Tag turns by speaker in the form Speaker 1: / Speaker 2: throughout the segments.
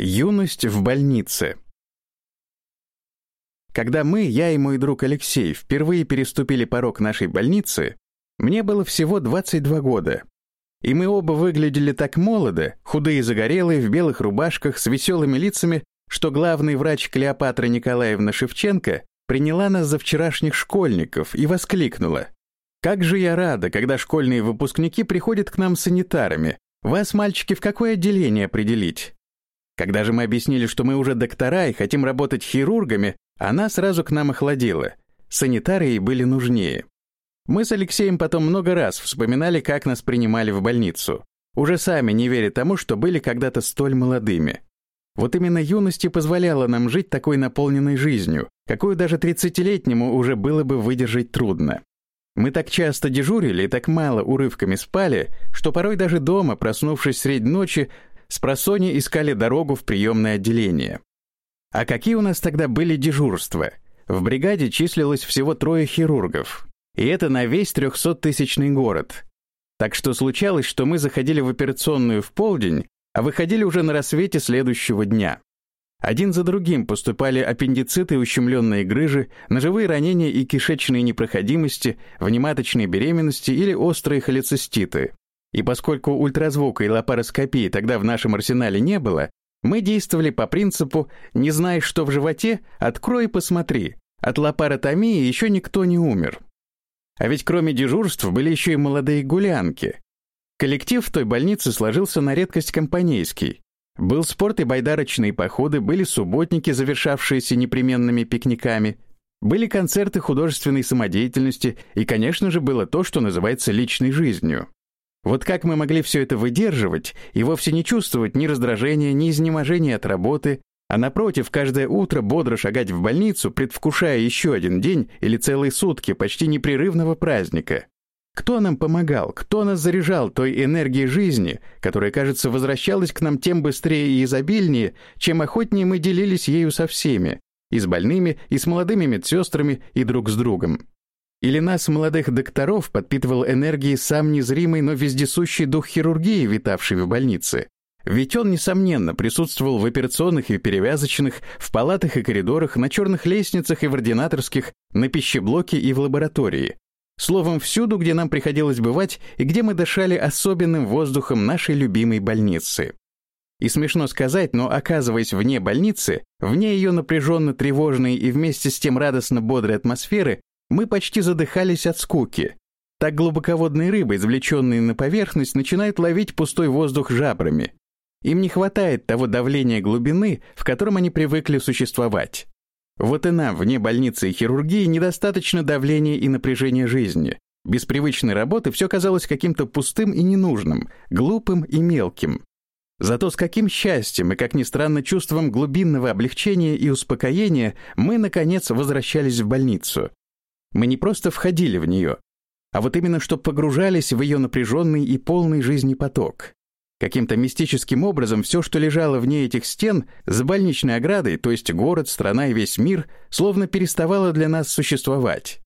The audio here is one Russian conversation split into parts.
Speaker 1: Юность в больнице. Когда мы, я и мой друг Алексей, впервые переступили порог нашей больницы, мне было всего 22 года. И мы оба выглядели так молодо, худые и загорелые, в белых рубашках, с веселыми лицами, что главный врач Клеопатра Николаевна Шевченко приняла нас за вчерашних школьников и воскликнула. «Как же я рада, когда школьные выпускники приходят к нам санитарами. Вас, мальчики, в какое отделение определить?» Когда же мы объяснили, что мы уже доктора и хотим работать хирургами, она сразу к нам охладила. Санитары ей были нужнее. Мы с Алексеем потом много раз вспоминали, как нас принимали в больницу. Уже сами не веря тому, что были когда-то столь молодыми. Вот именно юность и позволяла нам жить такой наполненной жизнью, какую даже 30-летнему уже было бы выдержать трудно. Мы так часто дежурили и так мало урывками спали, что порой даже дома, проснувшись средь ночи, с просони искали дорогу в приемное отделение. А какие у нас тогда были дежурства? В бригаде числилось всего трое хирургов. И это на весь трехсоттысячный город. Так что случалось, что мы заходили в операционную в полдень, а выходили уже на рассвете следующего дня. Один за другим поступали аппендициты ущемленные грыжи, ножевые ранения и кишечные непроходимости, внематочные беременности или острые холециститы. И поскольку ультразвука и лапароскопии тогда в нашем арсенале не было, мы действовали по принципу «не знаешь, что в животе, открой и посмотри». От лапаротомии еще никто не умер. А ведь кроме дежурств были еще и молодые гулянки. Коллектив в той больнице сложился на редкость компанейский. Был спорт и байдарочные походы, были субботники, завершавшиеся непременными пикниками, были концерты художественной самодеятельности и, конечно же, было то, что называется личной жизнью. Вот как мы могли все это выдерживать и вовсе не чувствовать ни раздражения, ни изнеможения от работы, а напротив, каждое утро бодро шагать в больницу, предвкушая еще один день или целые сутки почти непрерывного праздника? Кто нам помогал, кто нас заряжал той энергией жизни, которая, кажется, возвращалась к нам тем быстрее и изобильнее, чем охотнее мы делились ею со всеми, и с больными, и с молодыми медсестрами, и друг с другом? Или нас, молодых докторов, подпитывал энергией сам незримый, но вездесущий дух хирургии, витавший в больнице? Ведь он, несомненно, присутствовал в операционных и перевязочных, в палатах и коридорах, на черных лестницах и в ординаторских, на пищеблоке и в лаборатории. Словом, всюду, где нам приходилось бывать и где мы дышали особенным воздухом нашей любимой больницы. И смешно сказать, но оказываясь вне больницы, вне ее напряженно-тревожной и вместе с тем радостно-бодрой атмосферы, мы почти задыхались от скуки. Так глубоководные рыбы, извлеченные на поверхность, начинают ловить пустой воздух жабрами. Им не хватает того давления глубины, в котором они привыкли существовать. Вот и нам, вне больницы и хирургии, недостаточно давления и напряжения жизни. Без привычной работы все казалось каким-то пустым и ненужным, глупым и мелким. Зато с каким счастьем и, как ни странно, чувством глубинного облегчения и успокоения мы, наконец, возвращались в больницу. Мы не просто входили в нее, а вот именно что погружались в ее напряженный и полный жизни поток. Каким-то мистическим образом все, что лежало вне этих стен, за больничной оградой, то есть город, страна и весь мир, словно переставало для нас существовать.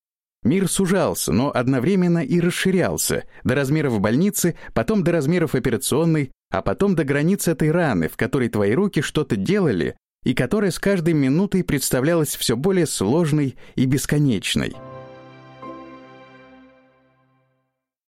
Speaker 1: Мир сужался, но одновременно и расширялся, до размеров больницы, потом до размеров операционной, а потом до границ этой раны, в которой твои руки что-то делали, и которая с каждой минутой представлялась все более сложной и бесконечной.